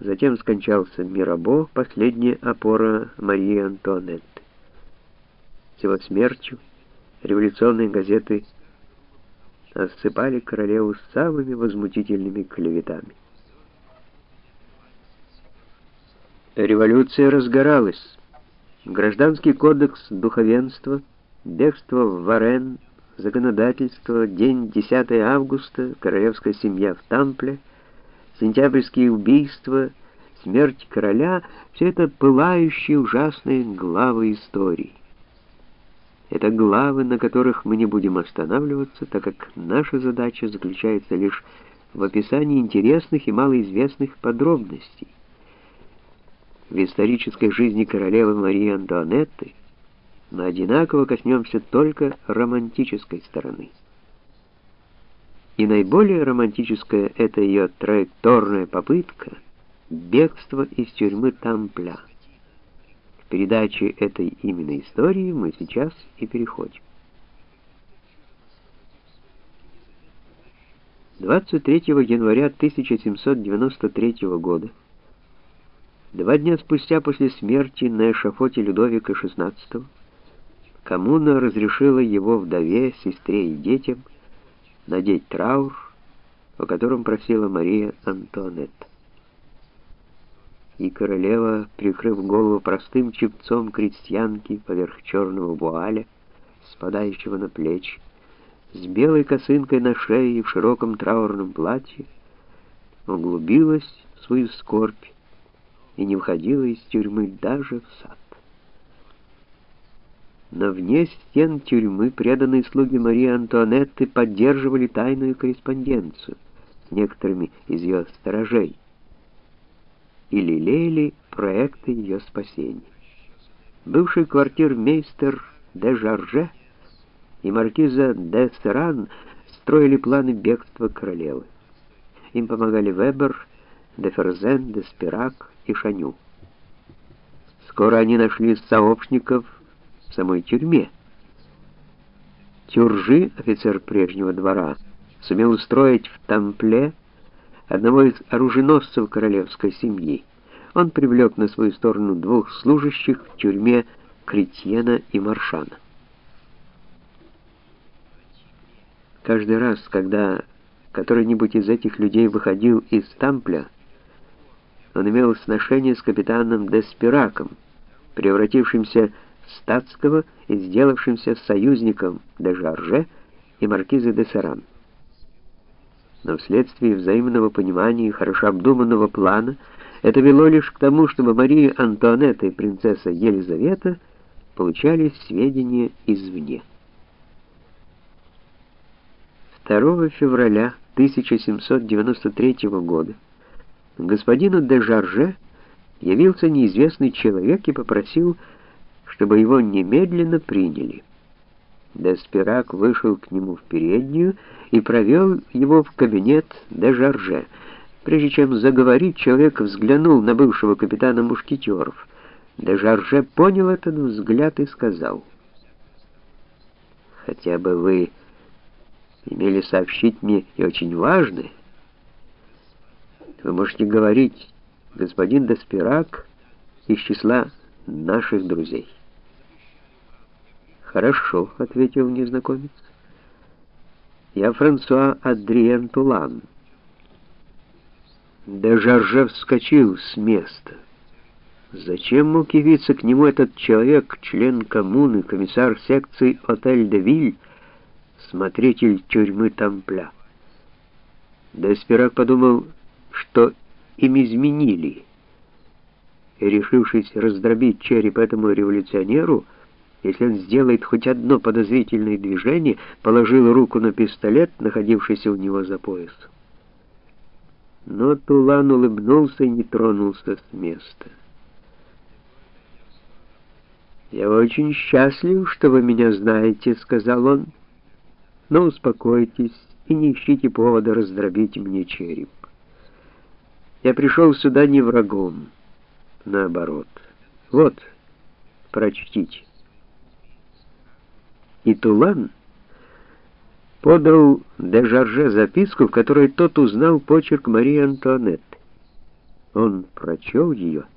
Затем скончался Мирабо, последняя опора Марии Антуанетты. С его смертью революционные газеты осыпали королеву самыми возмутительными клеветами. Революция разгоралась. Гражданский кодекс духовенства, бегство в Варен, законодательство, день 10 августа, королевская семья в Тампле, сентябрьские убийства, смерть короля — все это пылающие ужасные главы истории. Это главы, на которых мы не будем останавливаться, так как наша задача заключается лишь в описании интересных и малоизвестных подробностей. В исторической жизни королевы Марии Антуанетты мы одинаково коснемся только романтической стороны. И наиболее романтическая это ее траекторная попытка бегства из тюрьмы Тампля передаче этой именно истории мы сейчас и переходим. 23 января 1793 года, два дня спустя после смерти на эшафоте Людовика XVI, коммуна разрешила его вдове, сестре и детям надеть траур, о котором просила Мария Антуанетта и королева, прикрыв голову простым чепцом крестьянки поверх черного вуаля, спадающего на плечи, с белой косынкой на шее и в широком траурном платье, углубилась в свою скорбь и не входила из тюрьмы даже в сад. Но вне стен тюрьмы преданные слуги Марии Антуанетты поддерживали тайную корреспонденцию с некоторыми из ее сторожей, и лелеяли проекты ее спасения. Бывший квартирмейстер де Жарже и маркиза де Серан строили планы бегства королевы. Им помогали Вебер, де Ферзен, де Спирак и Шаню. Скоро они нашли сообщников в самой тюрьме. Тюржи, офицер прежнего двора, сумел устроить в Тампле одного из оруженосцев королевской семьи. Он привлек на свою сторону двух служащих в тюрьме Кретьена и Маршана. Каждый раз, когда который-нибудь из этих людей выходил из Тампля, он имел сношение с капитаном Деспираком, превратившимся в статского и сделавшимся союзником де Жарже и маркиза де Саран но вследствие взаимного понимания и хорошо обдуманного плана это вело лишь к тому, чтобы Мария Антуанетта и принцесса Елизавета получали сведения извне. 2 февраля 1793 года господину де Жарже явился неизвестный человек и попросил, чтобы его немедленно приняли. Деспирак вышел к нему в переднюю и провел его в кабинет де Жарже. Прежде чем заговорить, человек взглянул на бывшего капитана мушкетеров. Де Жарже понял этот взгляд и сказал, «Хотя бы вы имели сообщить мне и очень важное, вы можете говорить, господин Деспирак из числа наших друзей». «Хорошо», — ответил незнакомец. «Я Франсуа Адриен Тулан». Дежарже вскочил с места. Зачем мог явиться к нему этот человек, член коммуны, комиссар секции «Отель де Виль», смотритель тюрьмы Тампля? Деспирак подумал, что им изменили, и, решившись раздробить череп этому революционеру, если он сделает хоть одно подозрительное движение, положил руку на пистолет, находившийся у него за поясом. Но Тулан улыбнулся и не тронулся с места. «Я очень счастлив, что вы меня знаете», — сказал он. «Но успокойтесь и не ищите повода раздробить мне череп. Я пришел сюда не врагом, наоборот. Вот, прочтите» и Тулан подал де Жарже записку, в которой тот узнал почерк Марии Антуанетты. Он прочел ее —